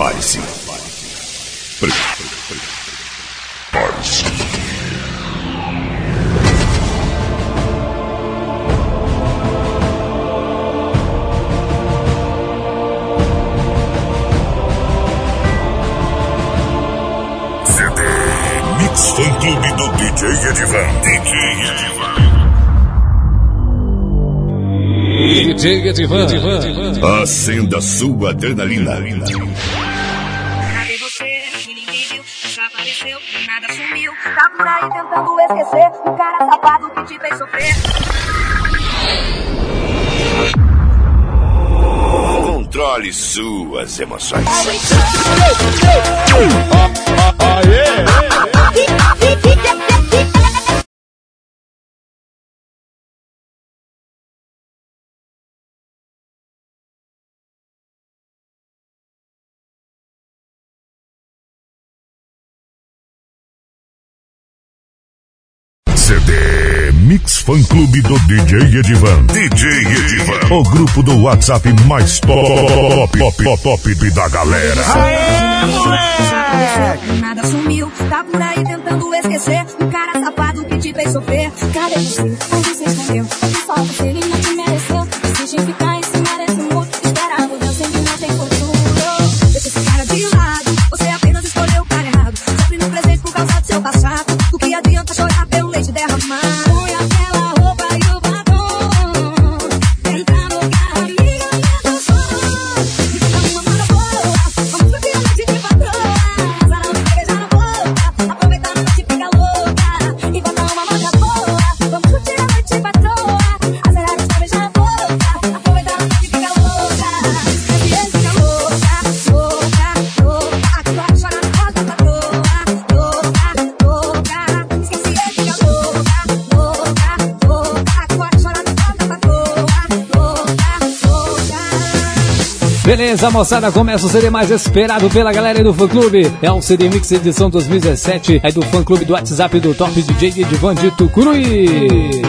Prepare-se. Prepare-se. CD Mix Fan Clube do DJ Edivan. DJ Edivan. DJ Edivan. Acenda sua adrenalina. Tentando esquecer o cara safado que te fez sofrer. Controle suas emoções. CD Mix Fan Clube do DJ Edivan. DJ Edivan. O grupo do WhatsApp mais top, top, top, top da galera. Do nada sumiu. Tá por aí tentando esquecer o cara safado que te fez sofrer. Cadê você? Onde você escondeu? Só você ele não te mereceu. Insiste em ficar em cima desse muro. Espera a mudança que não tem futuro. Deixa esse cara de lado. Você apenas escolheu o cara errado. Sofre no presente por causa do seu passado. Do que adianta chorar pelo leite derramar? Beleza, moçada, começa o CD mais esperado pela galera do fã clube. É um CD Mix edição 2017, é do fã clube do WhatsApp do Top DJ Edivan de Tucuruí.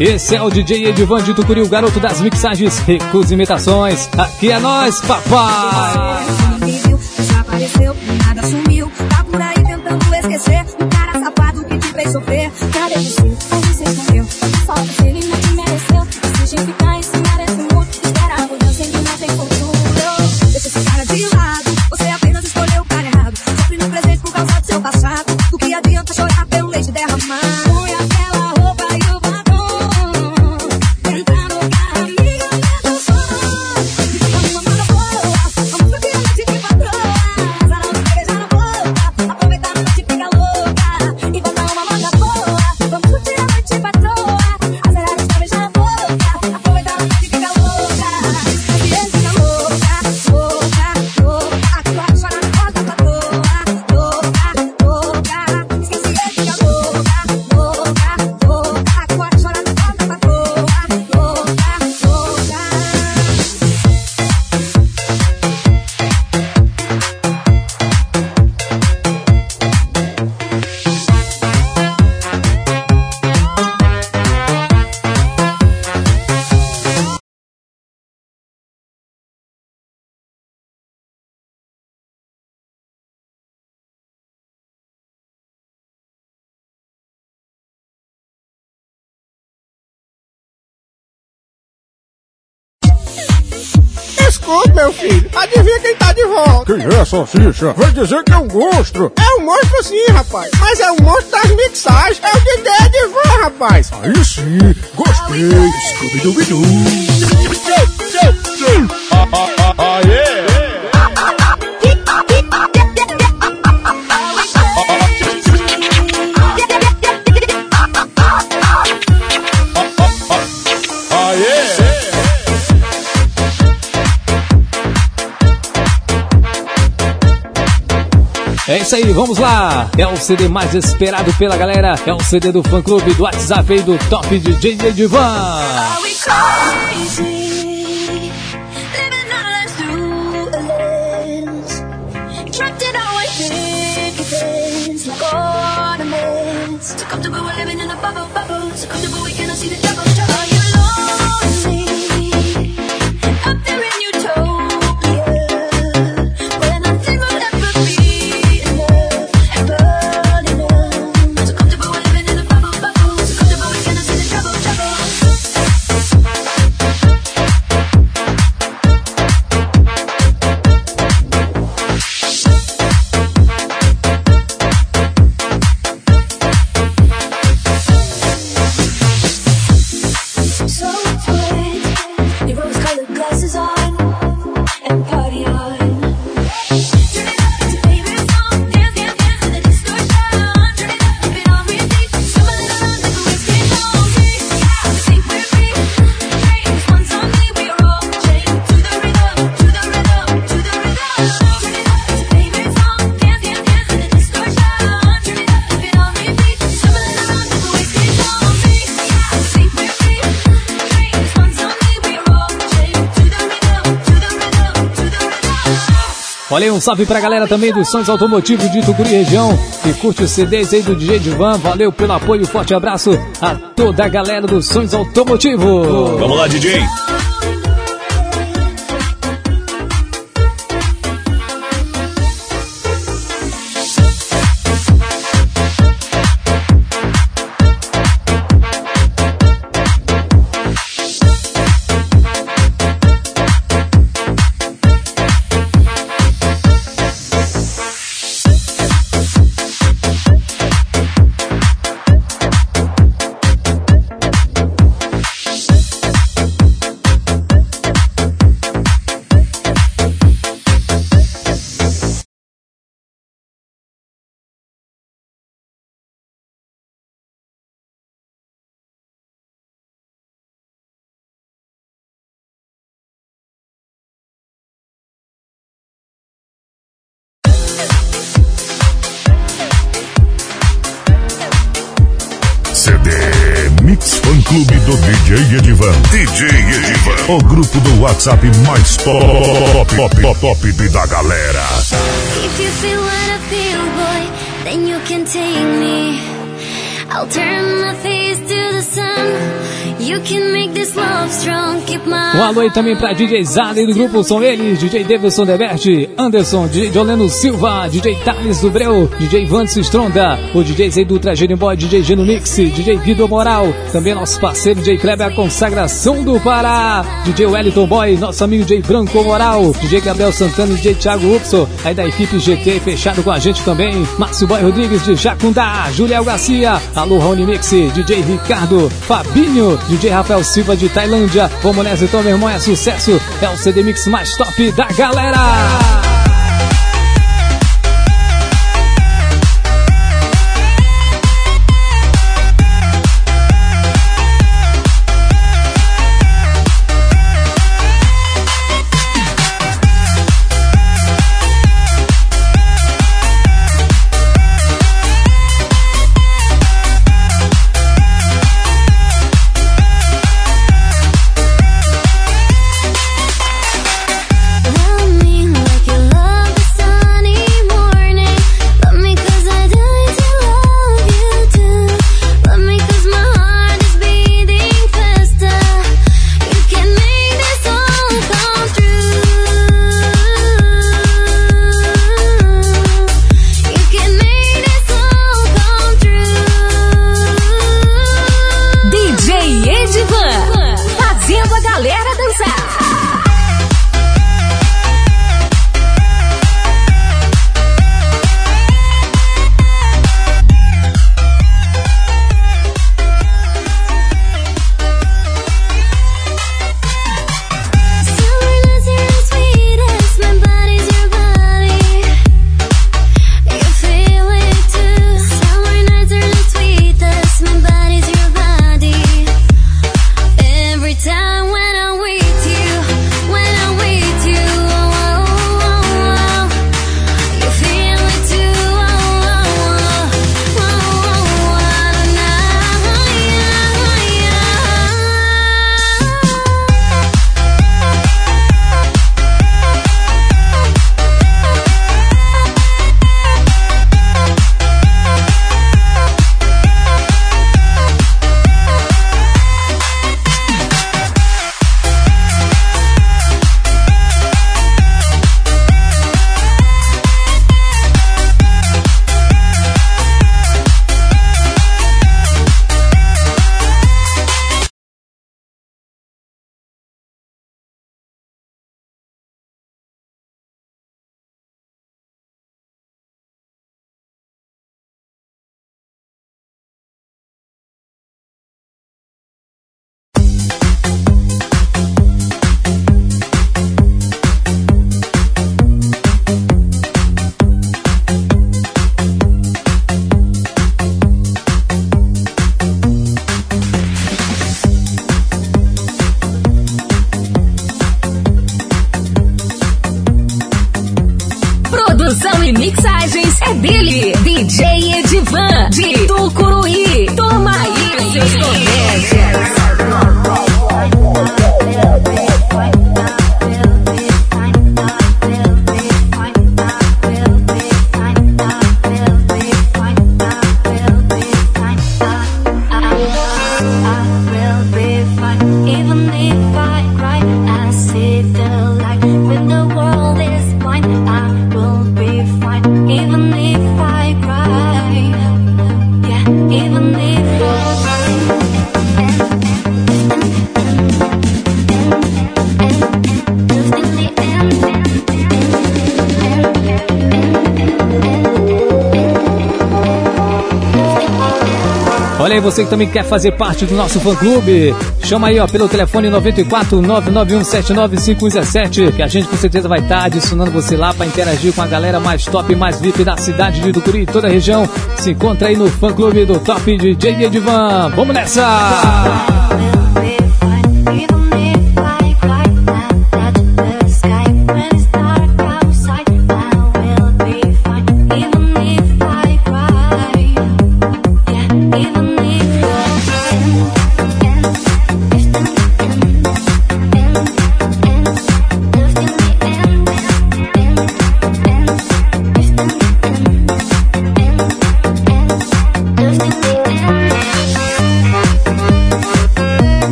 Esse é o DJ Edivan de Tucuri, o garoto das mixagens, recusa imitações. Aqui é nós, papai! Escuta, meu filho. Adivinha quem tá de volta? Quem é, Salsicha? Vai dizer que é um monstro. É um monstro sim, rapaz. Mas é o monstro das mixagens. É o Dedé de Van, rapaz. Aí sim, gostei. Scooby-Dooby-Doo. É isso aí, vamos lá. É o CD mais esperado pela galera. É o CD do fã clube, do WhatsApp e do Top DJ Edivan. Comfortable living in a bubble salve pra galera também dos Sons Automotivos de Tucuri região, que curte os CDs aí do DJ Divan. Valeu pelo apoio, forte abraço a toda a galera dos Sons Automotivos. Vamos lá, DJ. O grupo do WhatsApp mais top, top, top, top da galera. If you feel what I feel, boy, then you can take me. I'll turn my face to the sun. Um alô aí também pra DJ Zali do grupo São Eles, DJ Davidson Debert, Anderson, DJ Joleno Silva, DJ Thales do Breu, DJ Vantes Stronda, o DJ Zé do Tragédia Boy, DJ Geno Mix, DJ Guido Moral, também nosso parceiro DJ Kleber, a consagração do Pará, DJ Wellington Boy, nosso amigo DJ Branco Moral, DJ Gabriel Santana e DJ Thiago Upso, aí da equipe GT fechado com a gente também, Márcio Boy Rodrigues de Jacundá, Juliel Garcia, alô Rony Mix, DJ Ricardo, Fabinho, DJ Rafael Silva de Tailândia. Vamos nessa então, meu irmão, é sucesso. É o CD Mix mais top da galera. Também quer fazer parte do nosso fã-clube, chama aí, ó, pelo telefone 94 991795117, que a gente com certeza vai estar tá adicionando você lá para interagir com a galera mais top, mais VIP da cidade de Tucuri e toda a região. Se encontra aí no fã-clube do Top DJ Edivan. Vamos nessa!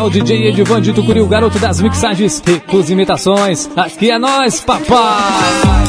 O DJ Edivan de Tucuri, o garoto das mixagens e imitações. Aqui é nós, papai!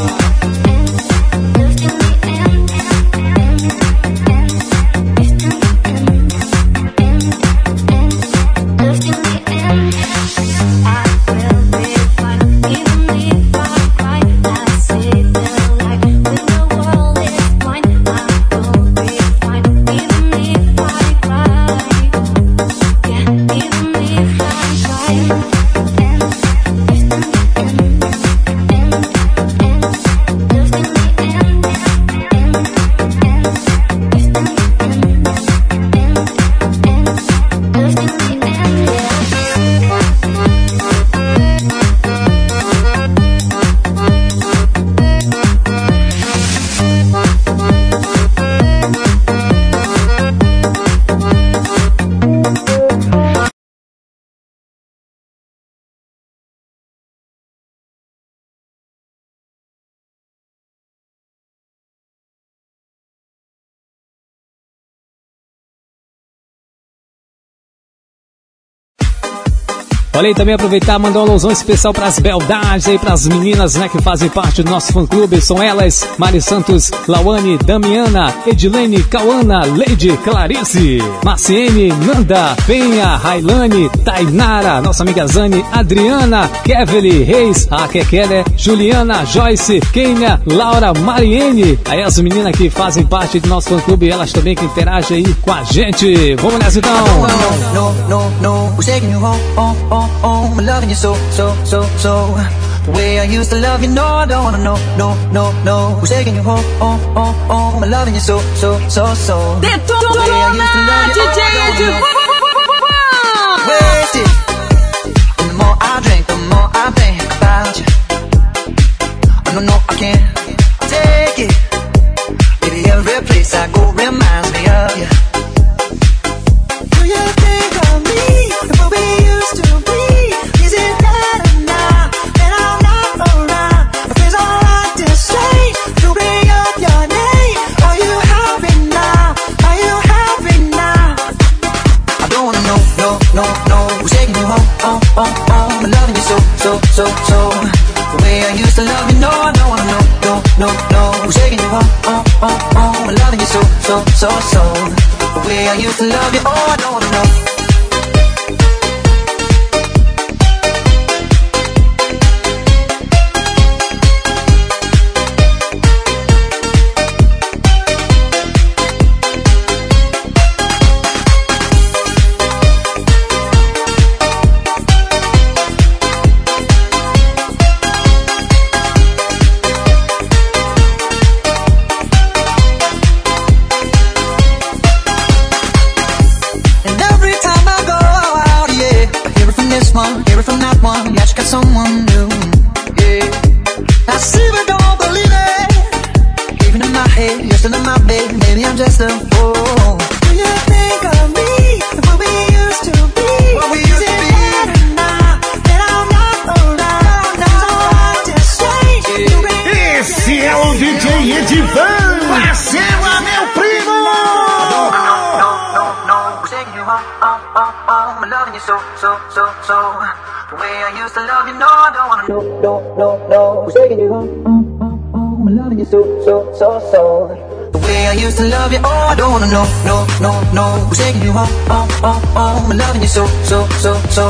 Aí, também aproveitar mandar um alusão especial para as beldades aí, para as meninas, né, que fazem parte do nosso fã-clube. São elas, Mari Santos, Lawane, Damiana, Edilene, Cauana, Lady, Clarice, Marciene, Nanda, Penha, Railane, Tainara, nossa amiga Zane, Adriana, Kevely, Reis, Kekele, Juliana, Joyce, Kenia, Laura, Mariene. Aí as meninas que fazem parte do nosso fã-clube, elas também que interagem aí com a gente. Vamos nessa então! No, oh, I'm loving you so, so, so, so. The way I used to love you, no, I don't wanna know, no, no, no. Who's taking you home, oh, oh, oh I'm loving you so, so, so, so. The way I used to love you, oh, I don't wanna know. Wasted. And the more I drink, the more I think about you. Oh, no, no, I can't so, so. The way I used to love you, no, know, no, no, no. Who's taking you home, oh, oh, oh loving you so, so, so, so. The way I used to love you, oh, I don't to love you, oh, I don't wanna know, no, no, no. Who's taking you home? Oh, oh, oh, I'm loving you so, so, so, so.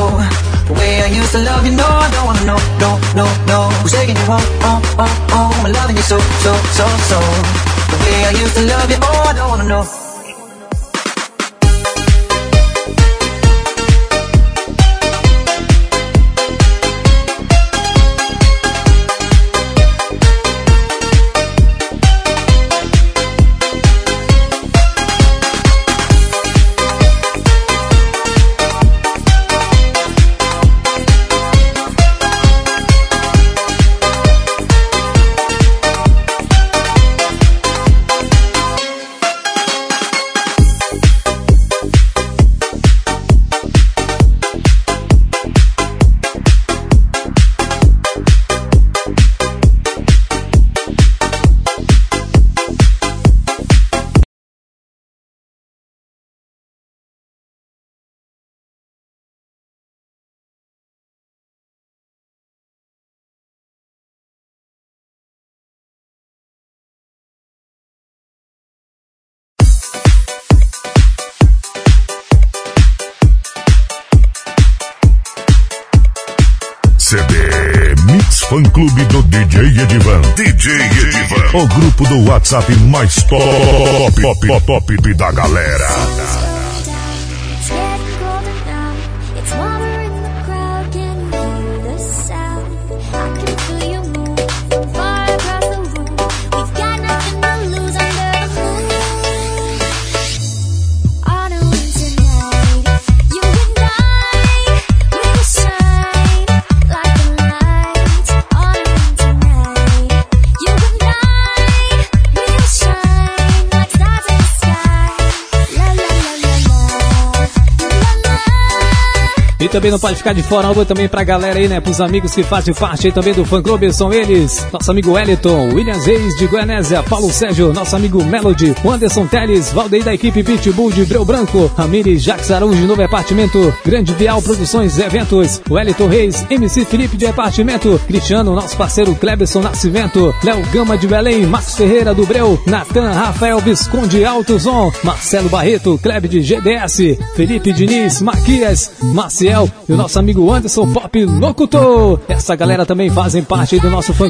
The way I used to love you, no, I don't wanna know, no, no, no. Who's taking you home? Oh, oh, oh, I'm loving you so, so, so, so. The way I used to love you, oh, I don't wanna know. Clube do DJ Edivan. DJ Edivan. O grupo do WhatsApp mais top, top, top, top da galera. Também não pode ficar de fora. Um também pra galera aí, né? Pros amigos que fazem parte aí também do fã clube. São eles: nosso amigo Wellington, Williams Reis de Goianésia, Paulo Sérgio, nosso amigo Melody, Anderson Teles, Valdeir da equipe Pitbull de Breu Branco, Ramires Jacques Araújo de Novo Apartamento, Grande Vial Produções Eventos, Wellington Reis, MC Felipe de Apartamento, Cristiano, nosso parceiro Cleberson Nascimento, Léo Gama de Belém, Marcos Ferreira do Breu, Natan, Rafael Visconde Altozon, Marcelo Barreto, Kleb de GDS, Felipe Diniz, Maquias, Maciel, e o nosso amigo Anderson Pop Locutor. Essa galera também fazem parte do nosso fã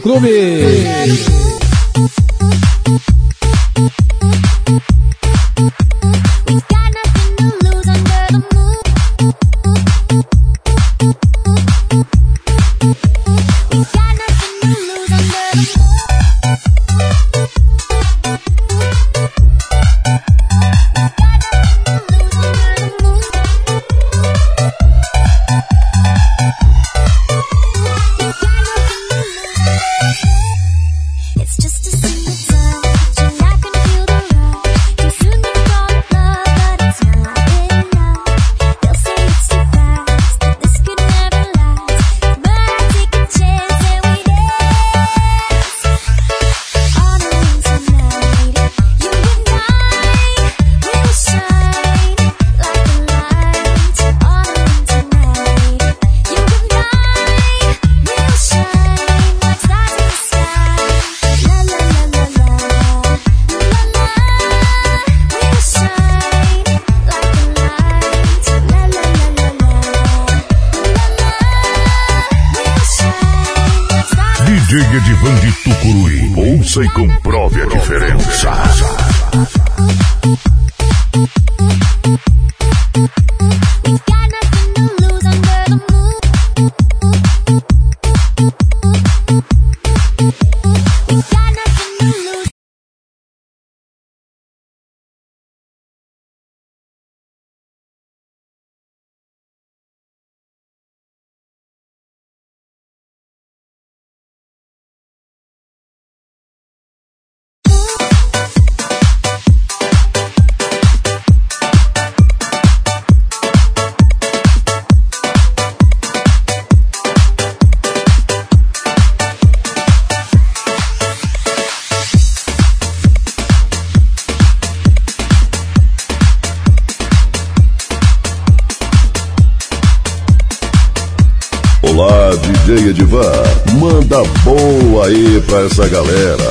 essa galera.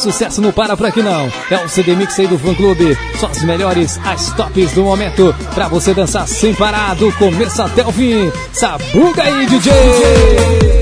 Sucesso não para por aqui não. É o CD Mix aí do Fã Clube. Só as melhores, as tops do momento. Pra você dançar sem parar, do começo até o fim. Sabuga aí, DJ!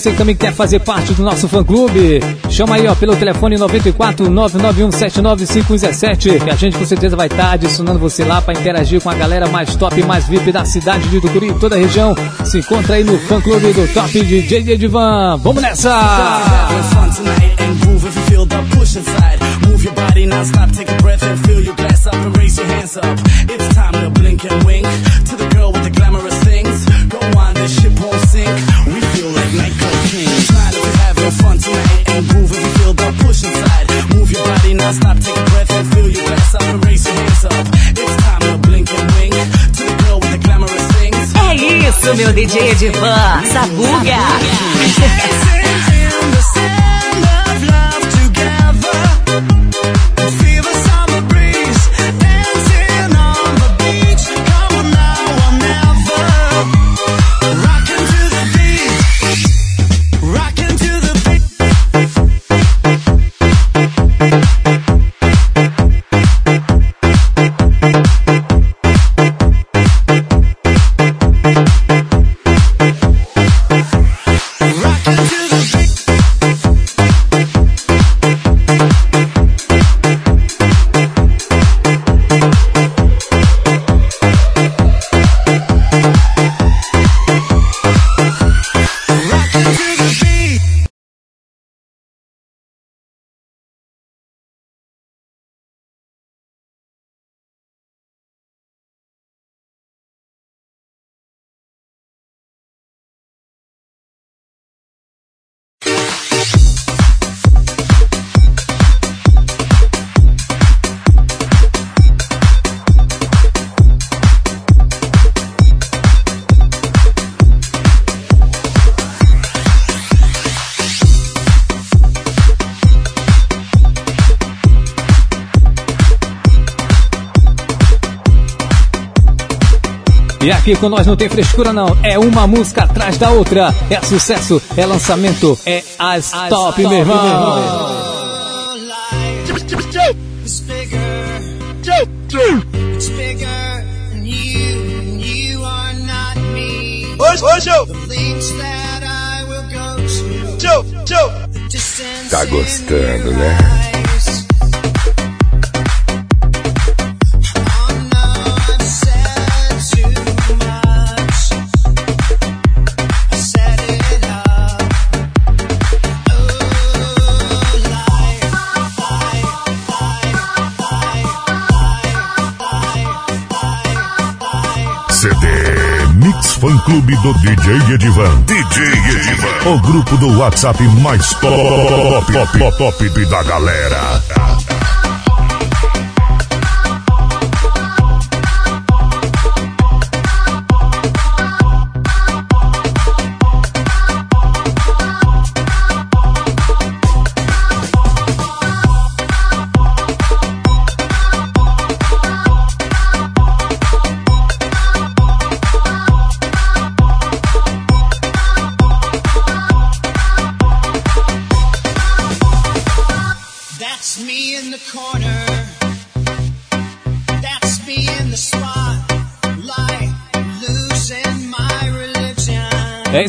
Você também quer fazer parte do nosso fã-clube. Chama aí, ó, pelo telefone 94 991 795117, que a gente com certeza vai estar tá adicionando você lá para interagir com a galera mais top, mais VIP da cidade de Tucuri e toda a região. Se encontra aí no fã-clube do Top DJ Edivan. Vamos nessa! Move tonight and groove if you feel the push inside. Move your body non-stop, take a breath and fill your glass up and raise your hands up. It's time to blink and wink to the girl with the glamorous things. É isso, meu DJ de fã, Sabuga. E aqui com nós não tem frescura não, é uma música atrás da outra. É sucesso, é lançamento, é as, as top, top, meu irmão. Show, show! Tá gostando, né? Fã clube do DJ Edivan. DJ Edivan. O grupo do WhatsApp mais top, top, top, top da galera.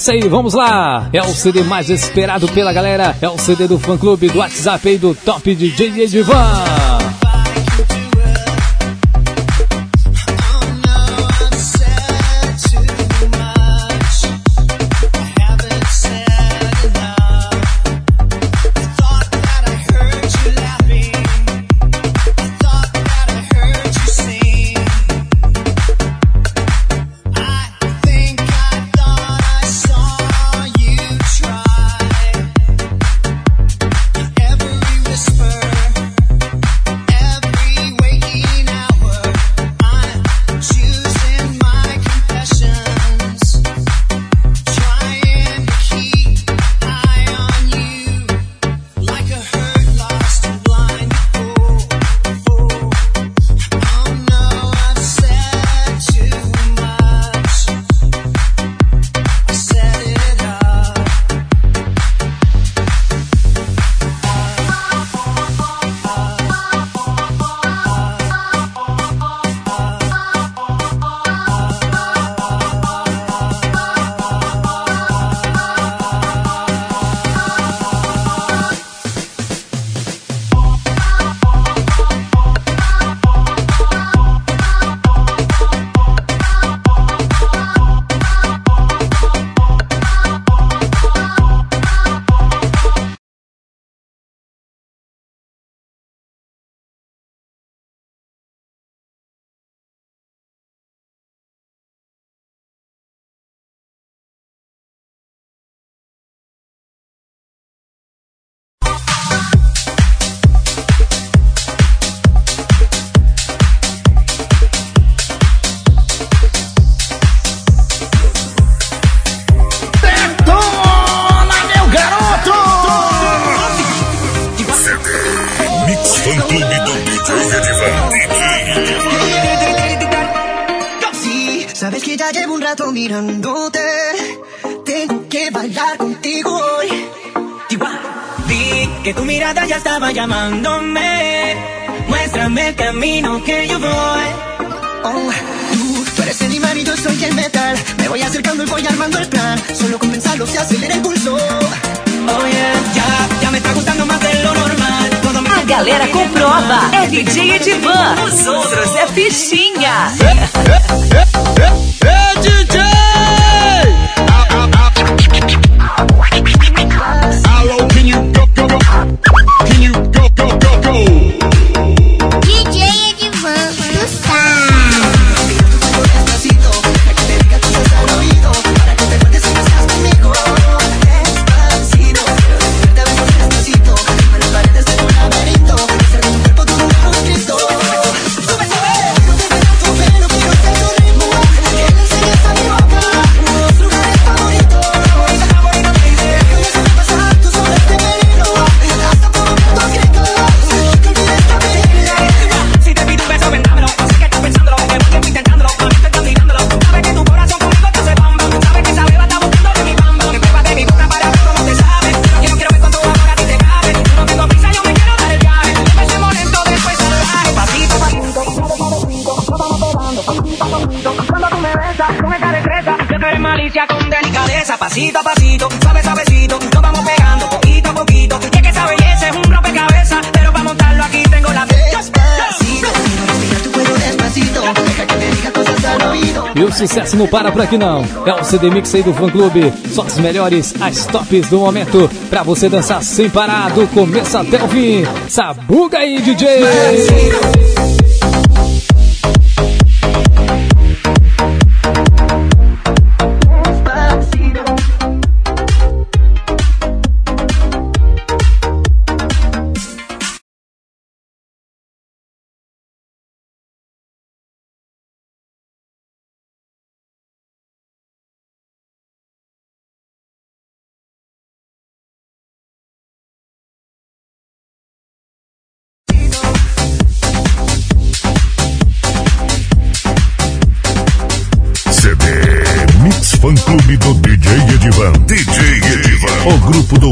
Isso aí, vamos lá! É o CD mais esperado pela galera, é o CD do fã clube do WhatsApp e do Top DJ Edivan. DJ Edivan, os outros é fichinha. E o sucesso não para por aqui não. É o CD Mix aí do Fã Clube. Só as melhores, as tops do momento. Pra você dançar sem parar, do começo até o fim. Sabuga aí, DJ!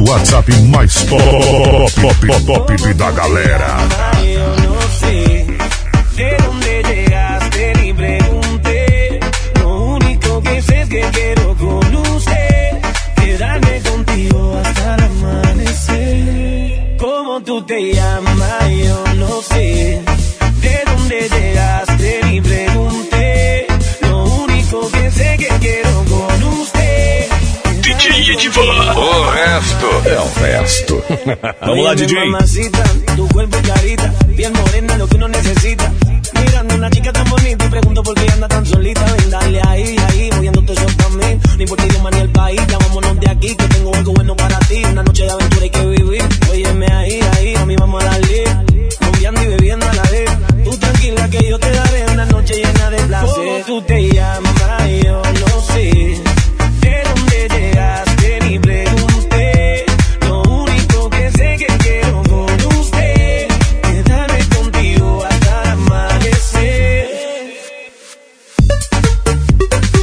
WhatsApp mais top, top, top, top da galera. Yo no sé lo que uno necesita. Mirando una chica tan bonita y pregunto por qué anda tan solita. Ven, dale ahí, ahí, moviéndote eso también. No importa el idioma ni el país,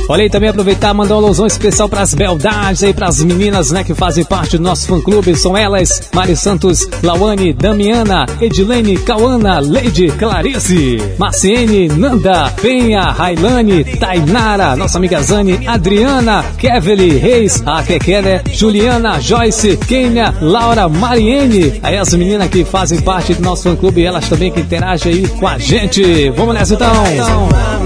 Olha aí, também aproveitar mandar um alusão especial pras beldades aí, pras meninas, né, que fazem parte do nosso fã-clube. São elas, Mari Santos, Lawane, Damiana, Edilene, Cauana, Lady, Clarice, Marciene, Nanda, Penha, Railane, Tainara, nossa amiga Zane, Adriana, Kevely, Reis, a Kekele, Juliana, Joyce, Kênia, Laura, Mariene. Aí as meninas que fazem parte do nosso fã-clube, elas também que interagem aí com a gente. Vamos nessa então! Mami,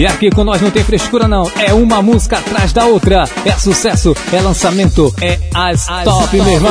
E aqui com nós não tem frescura não, é uma música atrás da outra. É sucesso, é lançamento, é as, top, meu irmão.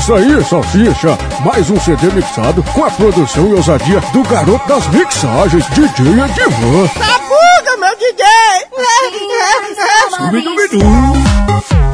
Ouça aí, Salsicha, mais um CD mixado com a produção e ousadia do garoto das mixagens, DJ Edivan. Tá buga, meu DJ! Subidubidu.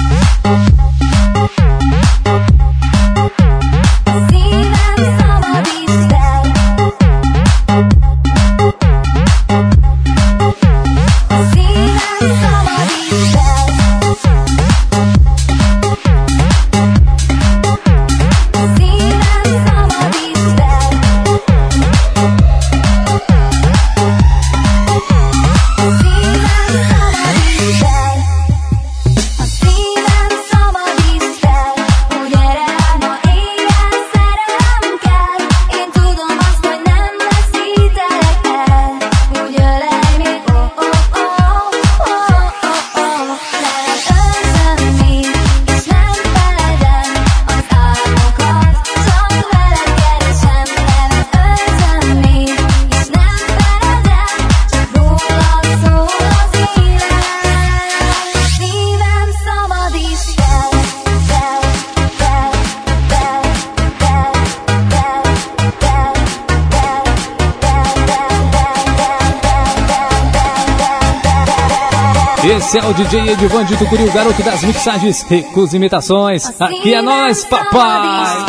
De Tucuri, o garoto das mixagens, recusa imitações. Aqui é nós, papai!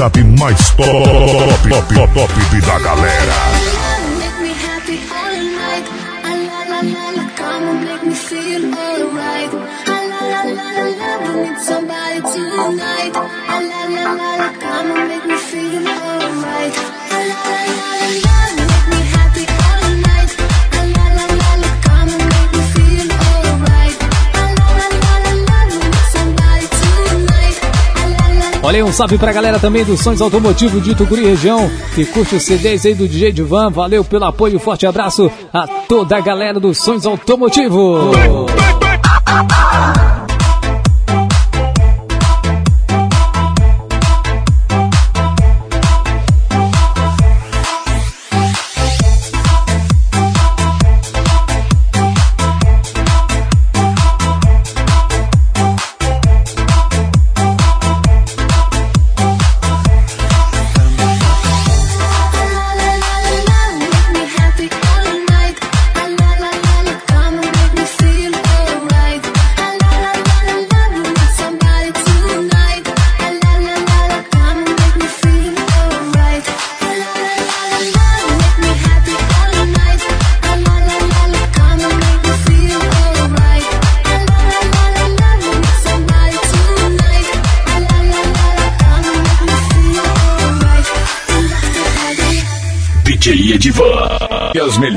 WhatsApp mais top, top, top, top, top da galera. Olha aí, um salve pra galera também dos Sons Automotivo de Tucuri região, que curte os CDs aí do DJ Divan. Valeu pelo apoio, forte abraço a toda a galera dos Sons Automotivo.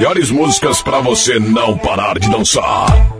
Melhores músicas pra você não parar de dançar.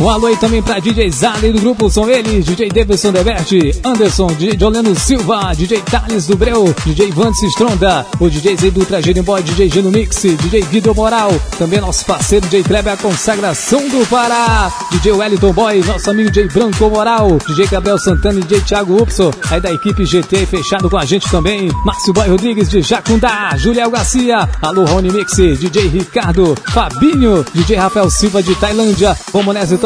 Um alô aí também pra DJ Zali do grupo, são eles, DJ Davidson Deberte, Anderson, DJ Joleno Silva, DJ Thales do Breu, DJ Vance Stronda, o DJ Zé do Tragédia Boy, DJ Geno Mix, DJ Vitor Moral, também nosso parceiro DJ Kleber, a consagração do Pará, DJ Wellington Boy, nosso amigo DJ Branco Moral, DJ Gabriel Santana e DJ Thiago Upso, aí da equipe GT fechado com a gente também, Márcio Boy Rodrigues de Jacundá, Juliel Garcia, alô Rony Mix, DJ Ricardo, Fabinho, DJ Rafael Silva de Tailândia, Romonese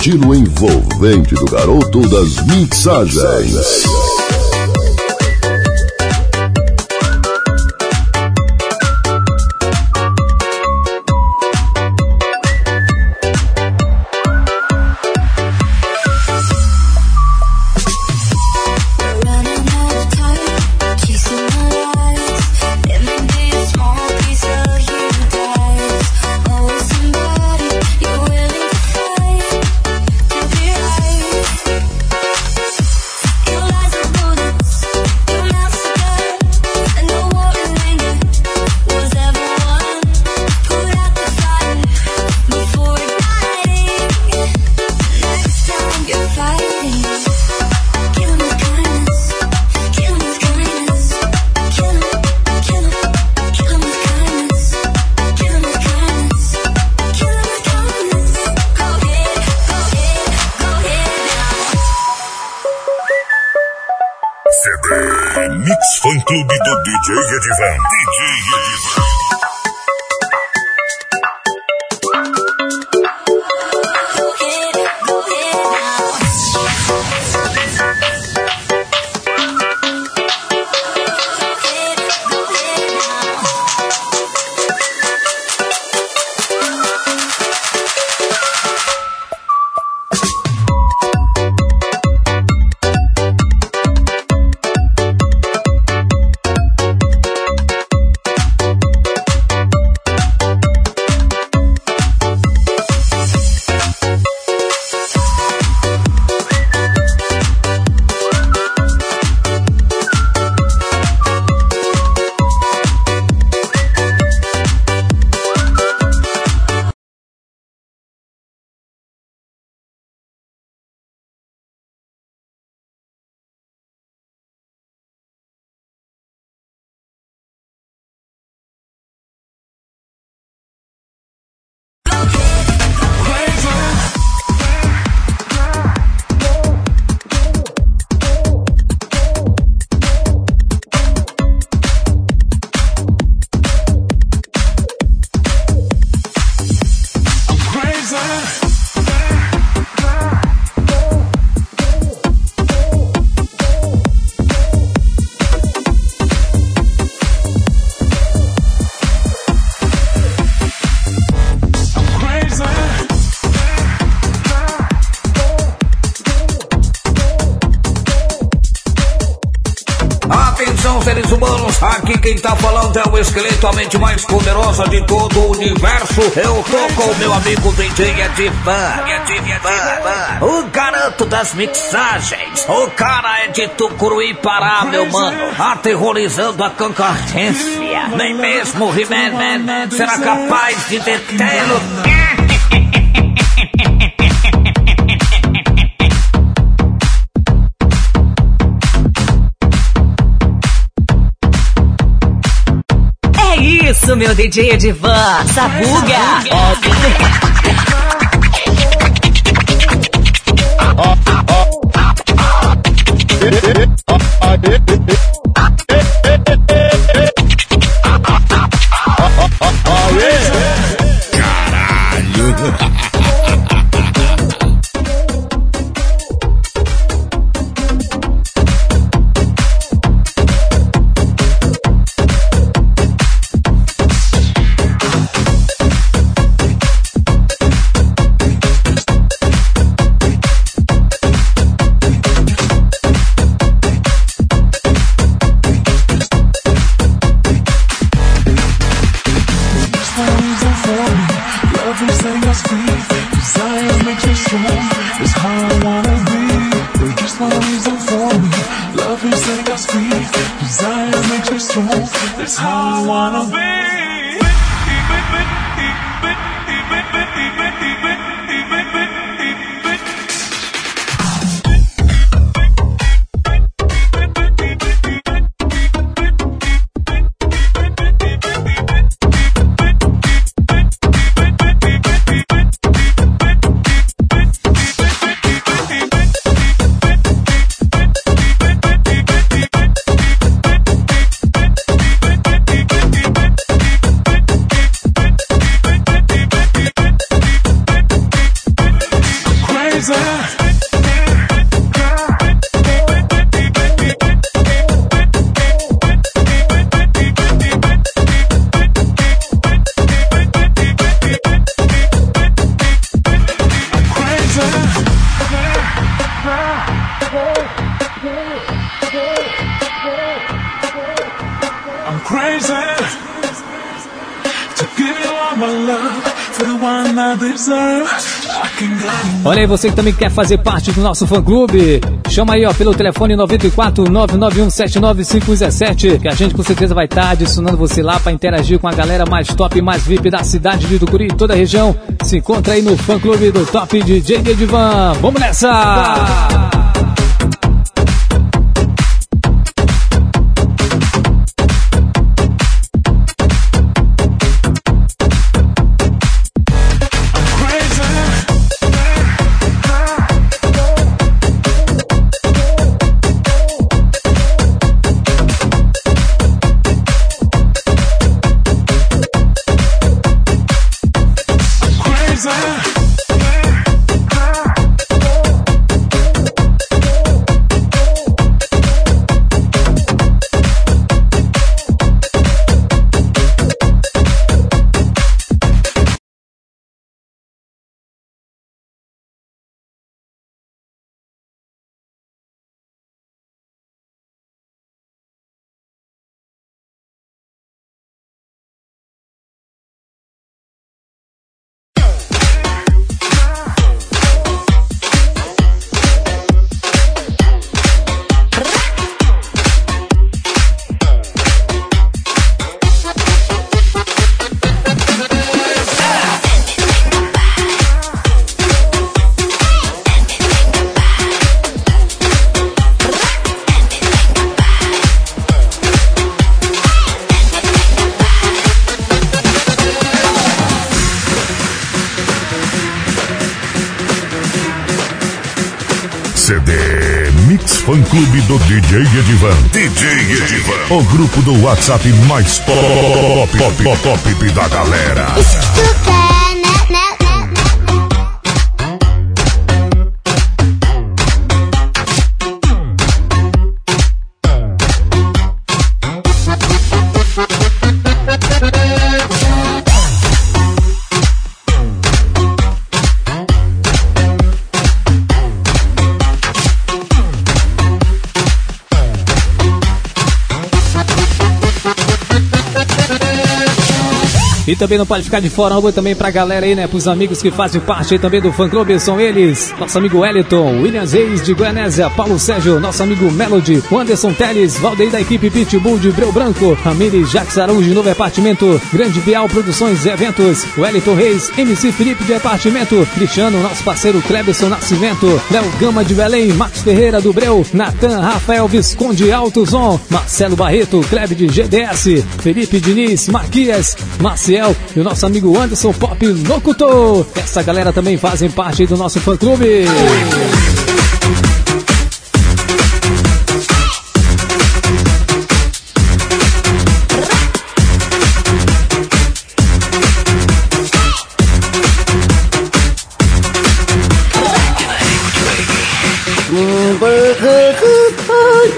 estilo envolvente do garoto das mixagens. esqueletalmente mais poderosa de todo o universo. Eu tô com o meu amigo DJ Edivan, o garoto das mixagens. O cara é de Tucuruí, Pará, meu mano, aterrorizando a concorrência. Nem mesmo o He-Man será capaz de detê-lo. meu DJ Edivan, Sabuga. Sabuga. Você que também quer fazer parte do nosso fã-clube. Chama aí, ó, pelo telefone 94 991 que a gente com certeza vai estar tá adicionando você lá para interagir com a galera mais top, mais VIP da cidade de Tucuri e toda a região. Se encontra aí no fã-clube do Top DJ Edivan. Vamos nessa! Do DJ Edivan. DJ Edivan. O grupo do WhatsApp mais top, top, top, top da galera. E também não pode ficar de fora, um também pra galera aí, né? Pros amigos que fazem parte aí também do fã clube, são eles. Nosso amigo Wellington, Williams Reis de Goianésia, Paulo Sérgio, nosso amigo Melody, Anderson Teles, Valdeir da equipe Pitbull de Breu Branco, Ramires Jacques Araújo de Novo Apartamento, Grande Bial Produções e Eventos, Wellington Reis, MC Felipe de Apartamento, Cristiano, nosso parceiro Cleberson Nascimento, Léo Gama de Belém, Max Ferreira do Breu, Natan Rafael Visconde Alto Zon, Marcelo Barreto, Kleb de GDS, Felipe Diniz, Marquias, E o nosso amigo Anderson Pop Locutor. Essa galera também fazem parte do nosso fã clube.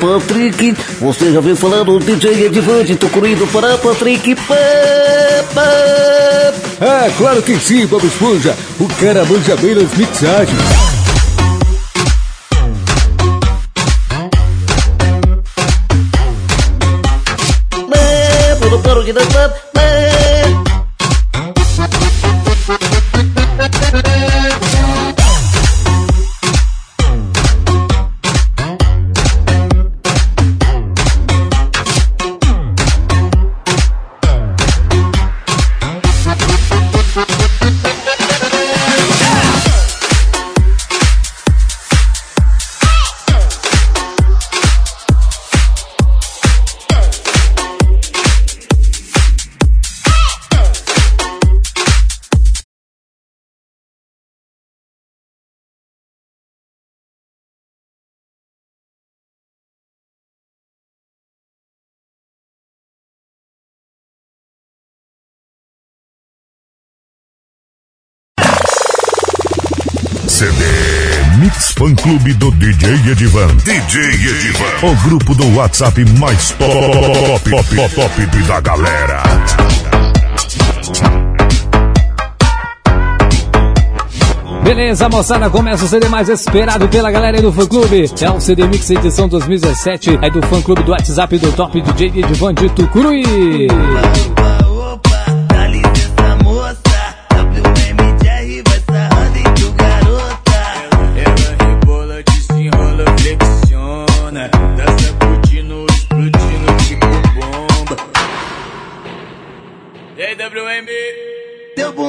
Patrick, você já viu falando DJ Edivante, tô correndo para Patrick. Pá. Ah, claro que sim, Bob Esponja, o cara manja bem nas mixagens. Não paro de dançar Fan Clube do DJ Edivan. DJ Edivan. O grupo do WhatsApp mais top, top, top, top da galera. Beleza, moçada, começa o CD mais esperado pela galera aí do fã clube. É o CD Mix edição 2017, é do fã clube do WhatsApp do Top DJ Edvan de Tucuruí.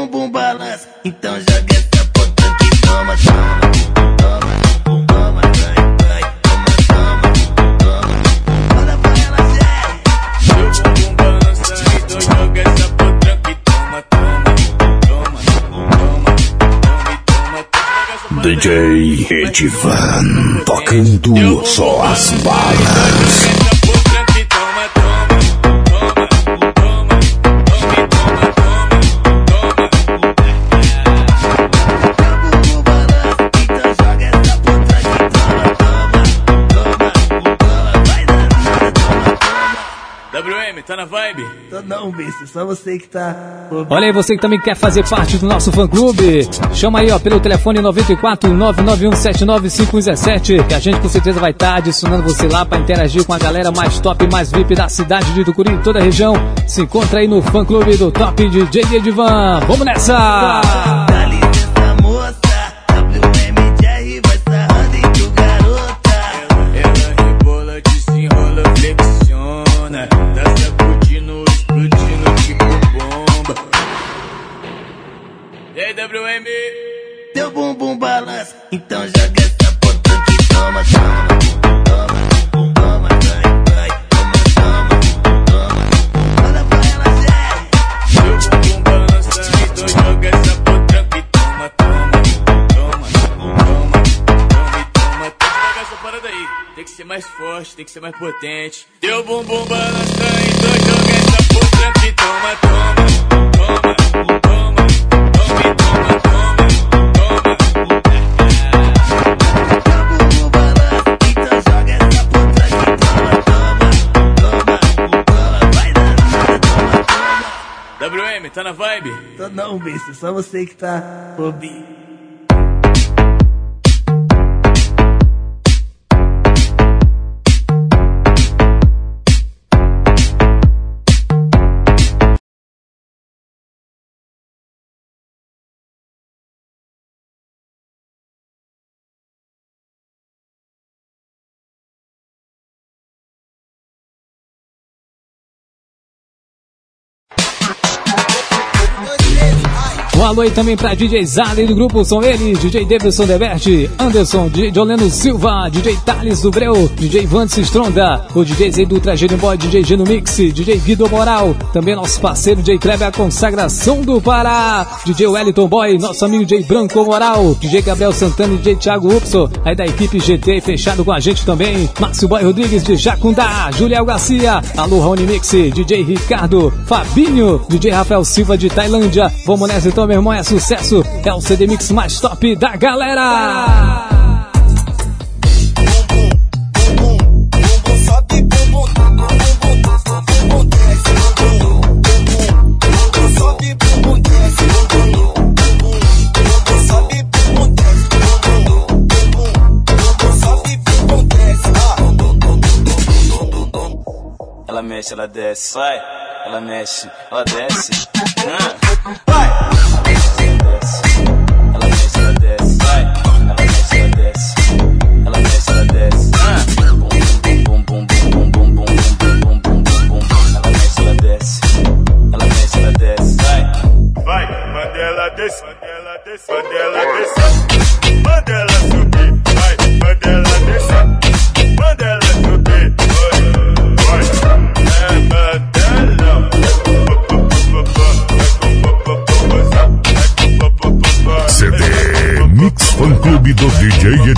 bumbum balança. Então joga essa ponta que toma, toma, toma. DJ Edvan tocando só as balas. Não, bicho, só você que tá. Olha aí, você que também quer fazer parte do nosso fã clube. Chama aí, ó, pelo telefone 94 991795117, que a gente com certeza vai estar tá adicionando você lá para interagir com a galera mais top, mais VIP da cidade de Tucuri, toda a região. Se encontra aí no fã clube do Top DJ Edivan. Vamos nessa! teu bumbum balança. Então joga essa ponta que toma, toma. Tem que ser mais forte, tem que ser mais potente. Teu bumbum balança, então joga essa porra que toma. Tá na vibe? Tô não, bicho, só você que tá bobinho. Alô aí também pra DJ Zali do grupo, são eles, DJ Davidson Debert, Anderson, DJ Joleno Silva, DJ Thales do Breu, DJ Vance Stronda, o DJ Zé do Tragédia Boy, DJ Geno Mix, DJ Guido Moral, também nosso parceiro DJ Kleber, a consagração do Pará, DJ Wellington Boy, nosso amigo DJ Branco Moral, DJ Gabriel Santana e DJ Thiago Upso, aí da equipe GT fechado com a gente também, Márcio Boy Rodrigues de Jacundá, Juliel Garcia, alô Rony Mix, DJ Ricardo, Fabinho, DJ Rafael Silva de Tailândia, vamos nessa então meu irmão, é sucesso, é o CD Mix mais top da galera! Ela mexe, ela desce, vai. Ela mexe, ela desce. Ah. Vai. Ela mexe, ela desce, vai. Ela mexe, ela desce. Ela mexe, ela desce. Ah. Bum, bum, bum, bum, bum, bum, bum, bum, bum, bum, bum, bum. Ela mexe, ela desce. Ela mexe, ela desce, vai. Vai, manda ela desce, manda ela desce, manda ela desce.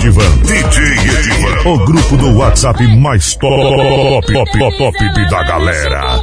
Edivan. DJ Edivan. O grupo do WhatsApp mais top, top, top, top da galera.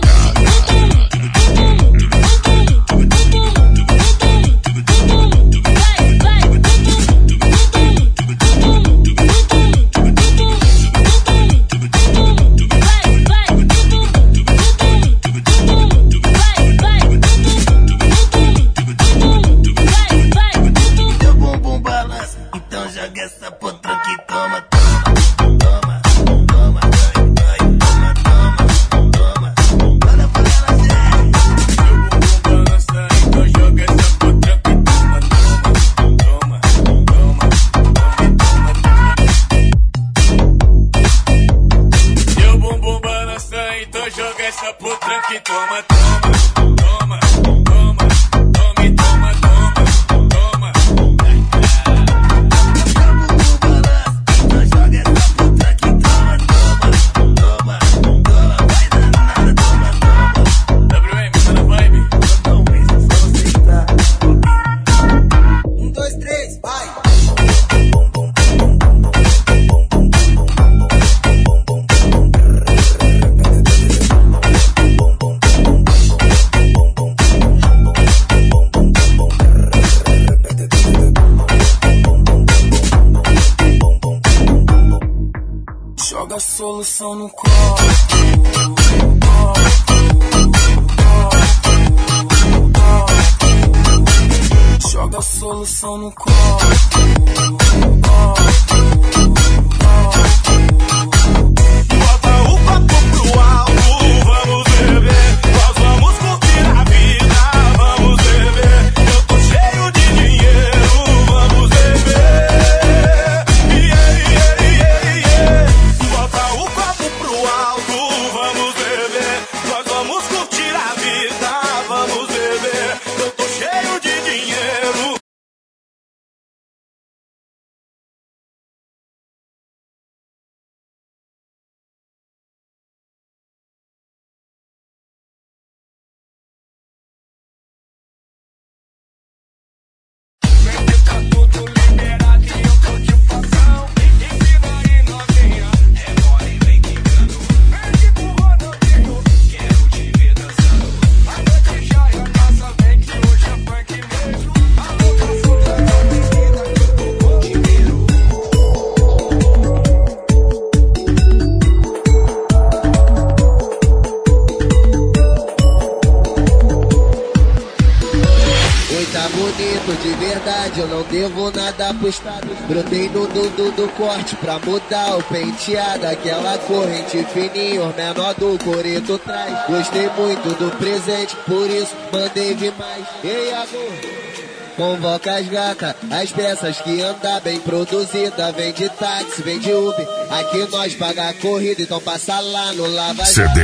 Pra mudar o penteado. Aquela corrente fininho, menor do coreto traz. Gostei muito do presente, por isso mandei vir mais. Ei, amor. Convoca as gatas, as peças que anda bem produzida. Vem de táxi, vem de Uber. Aqui nós paga a corrida, então passa lá no Lava CD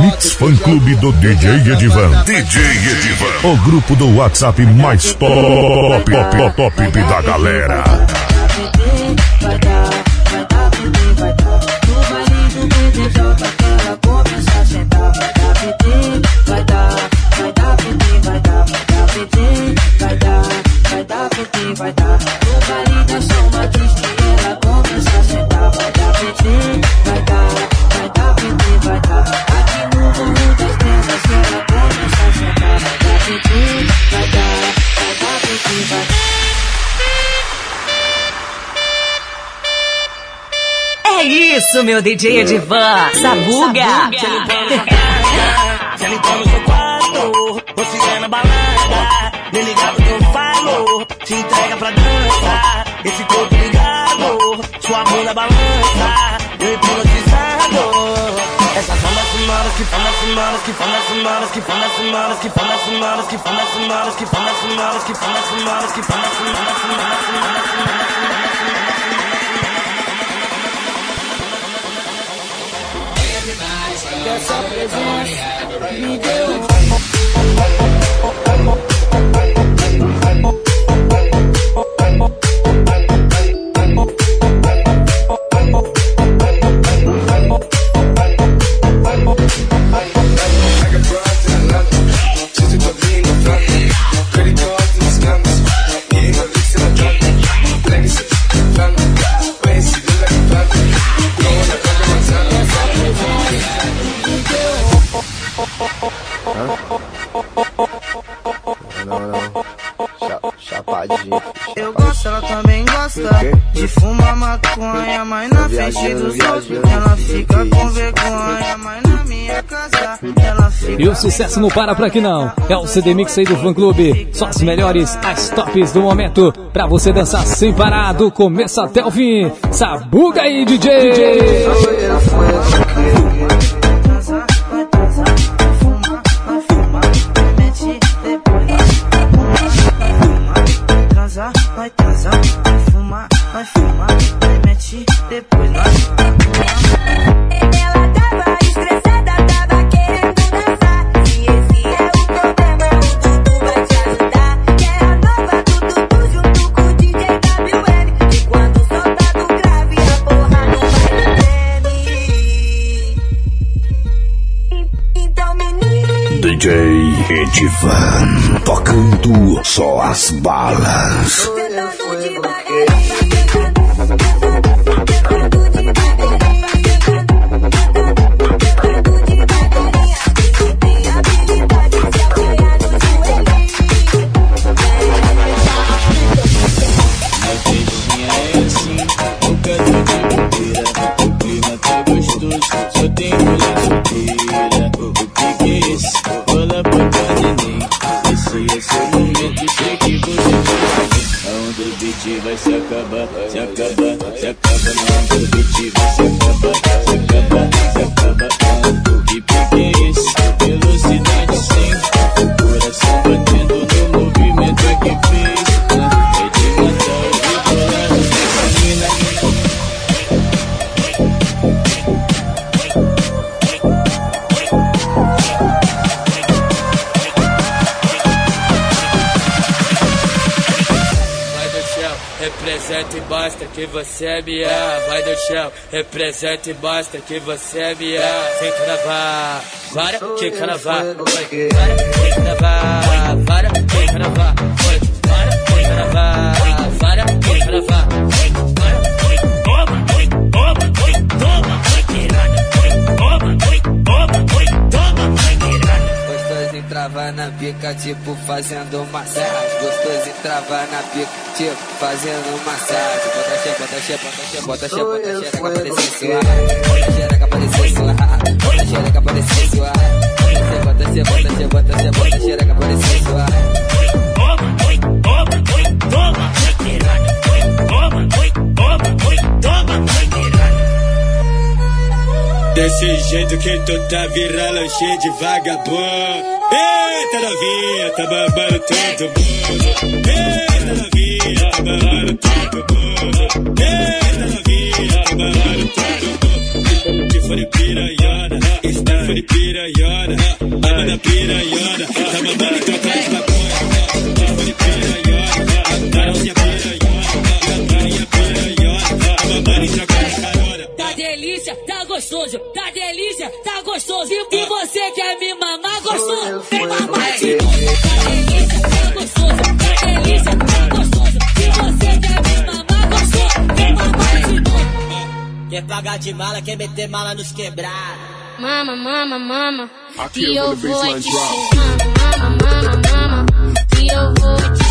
Mix Fan Clube do DJ Edivan. DJ Edivan. O grupo do WhatsApp mais top, top, top, top da galera. Vai dar, vai dar, PT, vai dar. No baile do BDJ, ela começa a sentar. Vai dar vai dar, vai dar vai dar, vai dar vai dar, vai dar vai dar. Isso, meu DJ Edivan. Sabuga. Já limpamos no quarto, você na balada. Nem ligado que eu falo, te entrega pra dança. Esse corpo ligado, sua bunda balança. Eu hipnotizado. Essas almas sonoras que falam sonoras, que falam sonoras, que falam sonoras, que falam sonoras, que falam sonoras, que falam sonoras, que falam sonoras, que falam sonoras, sonoras, sonoras, sonoras, Dessa presença me deu E o sucesso não para por aqui não. É o CD Mix aí do Fã Clube. Só as melhores, as tops do momento. Pra você dançar sem parar, do começo até o fim. Sabuga aí, DJ! Transar, só as balas. Representa e basta que você é minha. Vai do chão, representa e basta que você é minha. Sem cravar, para que cravar. Para que cravar, na pica, tipo fazendo massagem. Gostoso e travar na pica, tipo fazendo massagem. Bota cheia, bota cheia, bota cheia, bota cheia, bota cheia, bota cheia bota Cheia, bota cheia bota Cheia, bota cheia bota cheia Bota cheia, bota cheia, bota cheia, bota cheia, que bota suar. Toma, toma, toma, chequeirada. Toma, toma, toma, chequeirada. Desse jeito que tu tá virando cheio de vagabundo Eita novinha, tá babando todo mundo. Eita novinha, tá babando todo mundo. Eita novinha, tá babando todo mundo. Que foi piranhona, está foi piranhona. Ama da piranhona, tá babando teu cara de maconha. Que foi piranhona, a piranhona. A carinha piranhona, tá babando e jogando carona. Tá delícia, tá gostoso, tá delícia, tá gostoso. E e você Quer pagar de mala, quer meter mala nos quebrados. Mama, mama, mama. Que eu eu vou te. Mama, mama, mama. Que eu vou te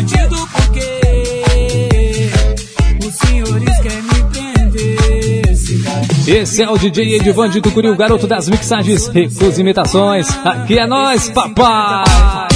bandido porque os senhores querem me prender. Esse é o DJ Edivan de Tucuri, o garoto das mixagens, recursos imitações. Aqui é nós, papai!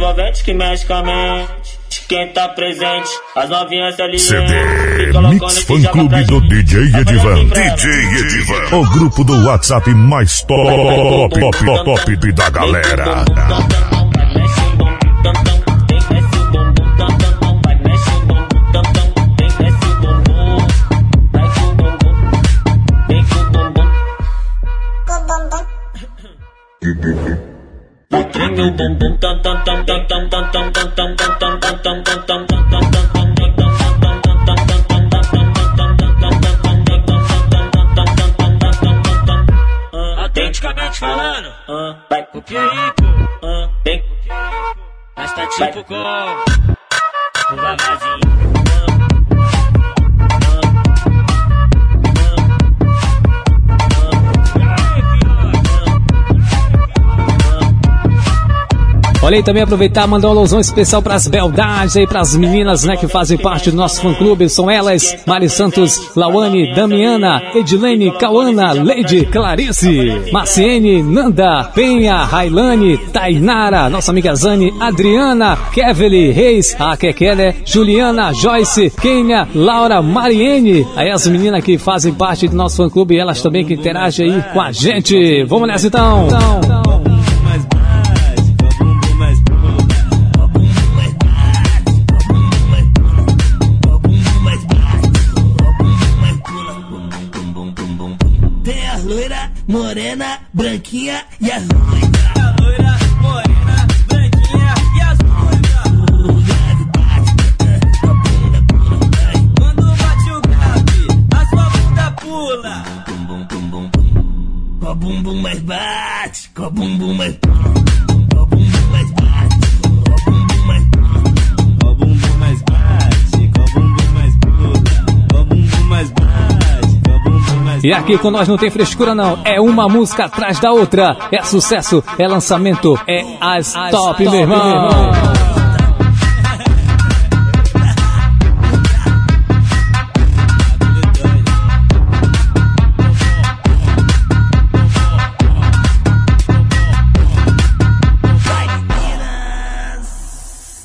Envolvente que mexe com a mente. Quem tá presente, as novinhas ali. CD Mix Fan Clube do DJ Edivan. DJ Edivan. O grupo do WhatsApp mais top, top, top, top da galera. meu falando, vai pro pico, vem, mas tá tipo com. Olha aí, também aproveitar mandar um alusão especial pras beldades aí, pras meninas, né, que fazem parte do nosso fã-clube. São elas, Mari Santos, Lawane, Damiana, Edilene, Cauana, Lady, Clarice, Marciene, Nanda, Penha, Railane, Tainara, nossa amiga Zane, Adriana, Kevely, Reis, a Kekele, Juliana, Joyce, Kênia, Laura, Mariene. Aí as meninas que fazem parte do nosso fã-clube, elas também que interagem aí com a gente. Vamos nessa então. então. Tem morena, branquinha e as loiras. Loira, morena, branquinha e as Quando bate o grave, a sua bunda pula. Com a bumbum mais bate, com a bumbum mais Com E aqui com nós não tem frescura não, é uma música atrás da outra, é sucesso, é lançamento, é as, top, meu irmão.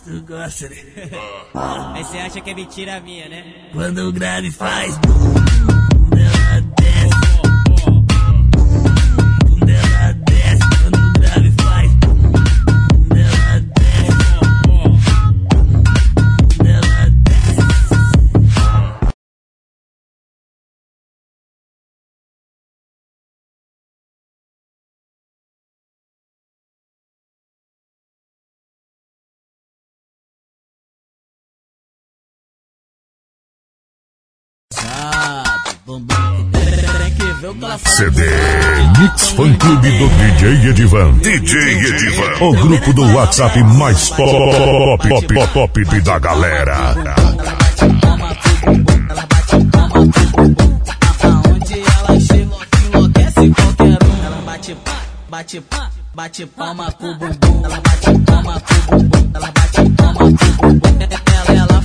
Tu gosta, né? Aí você acha que é mentira minha, né? Quando o grave faz CD Mix Fan Clube do DJ Edivan. DJ Edivan. O grupo do WhatsApp mais top, top, top, top da galera. Aonde ela chega, enlouquece qualquer um. Ela bate pá, bate pá, bate palma com o bumbum. Ela bate palma com o bumbum. Ela bate palma com o bumbum.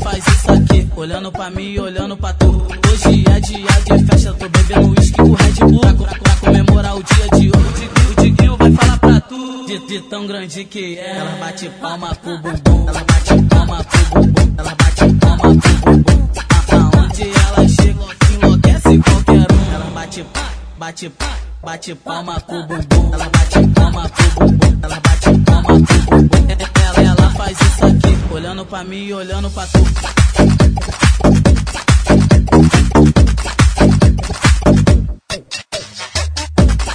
Faz isso aqui, olhando pra mim olhando pra tu. Hoje é dia de festa, tô bebendo uísque com Red Bull. Pra, pra, pra comemorar o dia de hoje, o Diguinho, vai falar pra tu. De, de tão grande que é. Ela bate palma com o bumbum. Ela bate palma com o bumbum. Ela bate palma com o bumbum. Aonde ela chega, enlouquece qualquer um. Ela bate bate bate palma com o bumbum. Ela bate palma com o bumbum. Pra mim e olhando pra tu.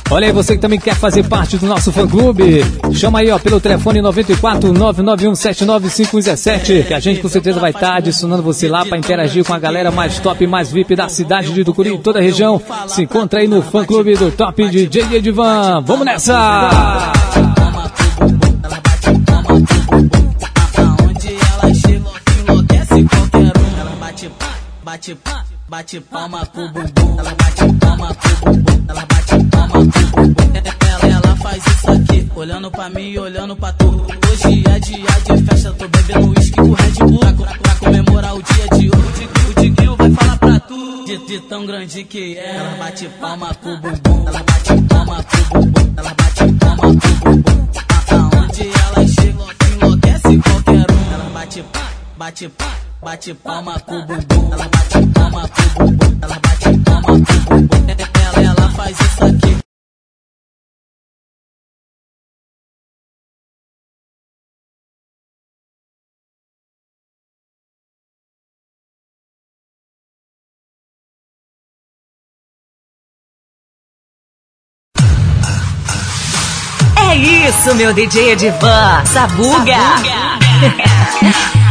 Olha aí, você que também quer fazer parte do nosso fã-clube, chama aí ó, pelo telefone 94 991 79517, que a gente com certeza vai estar adicionando você lá para interagir com a galera mais top, mais VIP da cidade de Tucuri e toda a região. Se encontra aí no fã-clube do Top DJ Edivan. Vamos nessa! Bate pá, bate palma com o bumbum. Ela bate palma com o bumbum. Ela bate palma com o bumbum. Ela, ela faz isso aqui, olhando pra mim e olhando pra tu. Hoje é dia de festa, tô bebendo uísque com Red Bull. Pra, pra- comemorar o dia de hoje, o Diguinho, vai falar pra tu. De, de tão grande que é. Ela bate palma com o bumbum. Ela bate palma com o bumbum. Ela bate palma com o bumbum. Aonde ela chega, enlouquece qualquer um. Ela bate pá, bate pá, bate palma com o bumbum. Ela bate palma com o bumbum. Ela bate palma com o bumbum. Ela, ela faz isso aqui. É isso, meu DJ Edivan. Sabuga.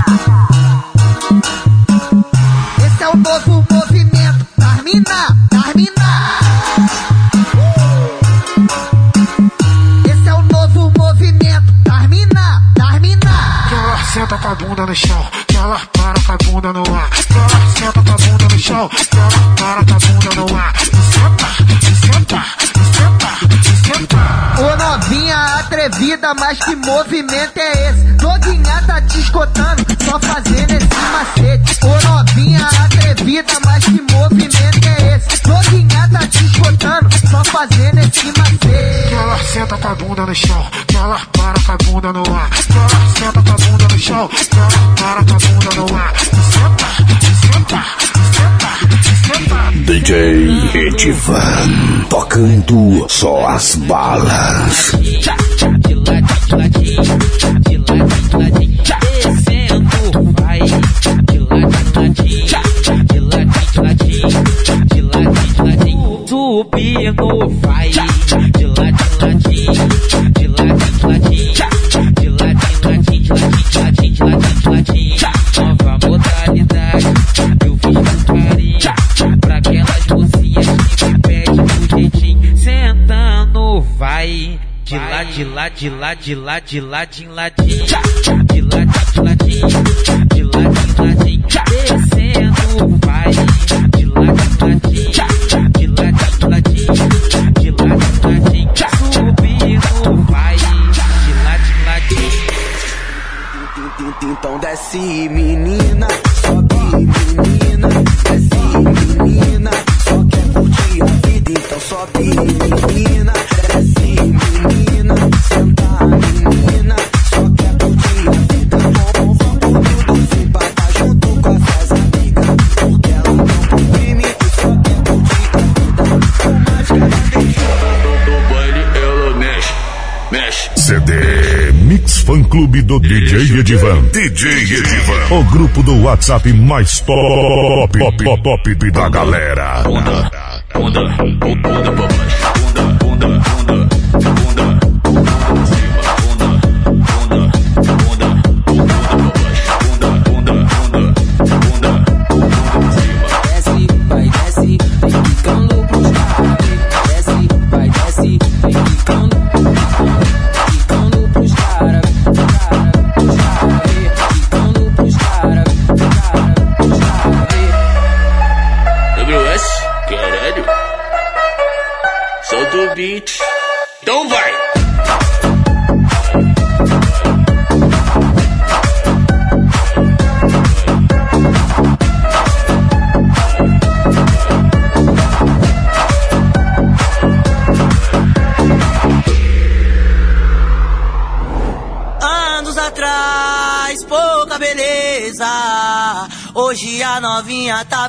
novo movimento das mina, das mina. Esse é o novo movimento das mina, das mina. Que ela senta com a bunda no chão, que ela para com a bunda no ar. Que ela senta com a bunda no chão, que ela para com a bunda no ar. Senta, senta, senta, senta. Ô novinha atrevida, mas que movimento é esse? Doguinha tá te escotando, só fazendo esse macete. Ô novinha atrevida, mas que movimento é esse? Doguinha tá te escotando, só fazendo esse macete. Que ela senta com a bunda no chão, que ela para com a bunda no ar. Que ela senta com a bunda no chão, que ela para com a bunda no ar. Senta, senta, senta, senta. DJ Edivan, tocando só as balas. De lá, de lá, de lá, de ladinho, ladinho, de lá, de ladinho, de ladinho, descendo, vai. De lá, de ladinho, de lá, de ladinho, de lá, de ladinho, subindo, vai. De lá, de ladinho. Então desce Clube do DJ Edivan. DJ Edivan. O grupo do WhatsApp mais top, top, top, top da galera. Onda, onda, onda pra baixo. Onda, onda,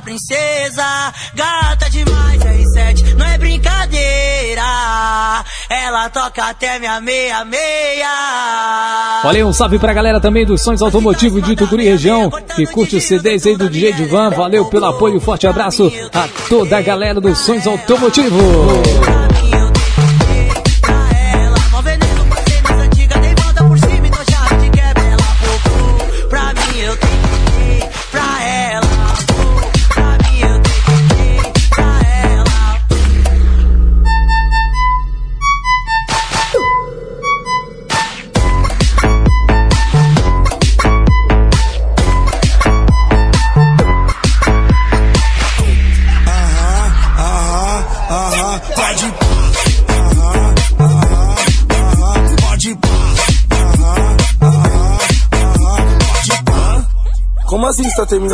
princesa. Gata demais, R7, não é brincadeira. Ela toca até minha meia-meia. Aí, um salve pra galera também dos Sonhos Automotivos de Tucuri região, que curte os CDs aí do DJ Divan. Valeu pelo apoio, forte abraço a toda a galera dos Sonhos Automotivos.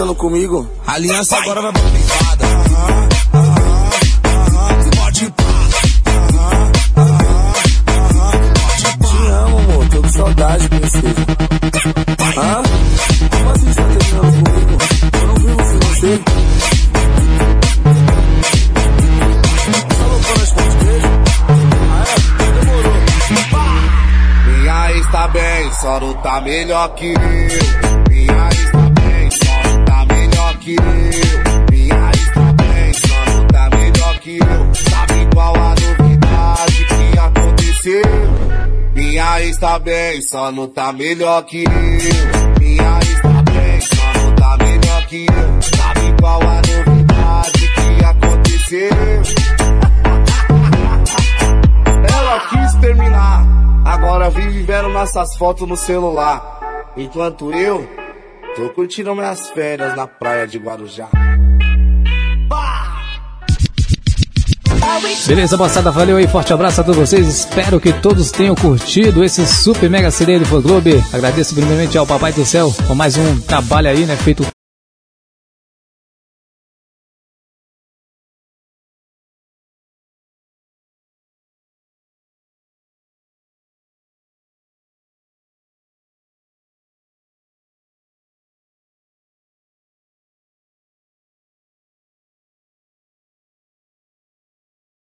Tá terminando comigo? A aliança agora vai pra privada. Aham, aham, aham, pode pá. Te amo, amor. Tô com saudade, princesa. Hã? Como assim você tá terminando comigo? Eu não vivo sem você. Beijo? Ah, é? Demorou. Minha ex tá bem, só não tá melhor que eu. Bem, só não tá melhor que eu. Minha ex tá bem, só não tá melhor que eu. Sabe qual a novidade que aconteceu? Ela quis terminar, agora vem vivendo nossas fotos no celular. Enquanto eu Tô curtindo minhas férias na praia de Guarujá. Beleza, moçada, valeu aí, forte abraço a todos vocês. Espero que todos tenham curtido esse super mega CD do Fã Clube. Agradeço primeiramente ao Papai do Céu por mais um trabalho aí, né, feito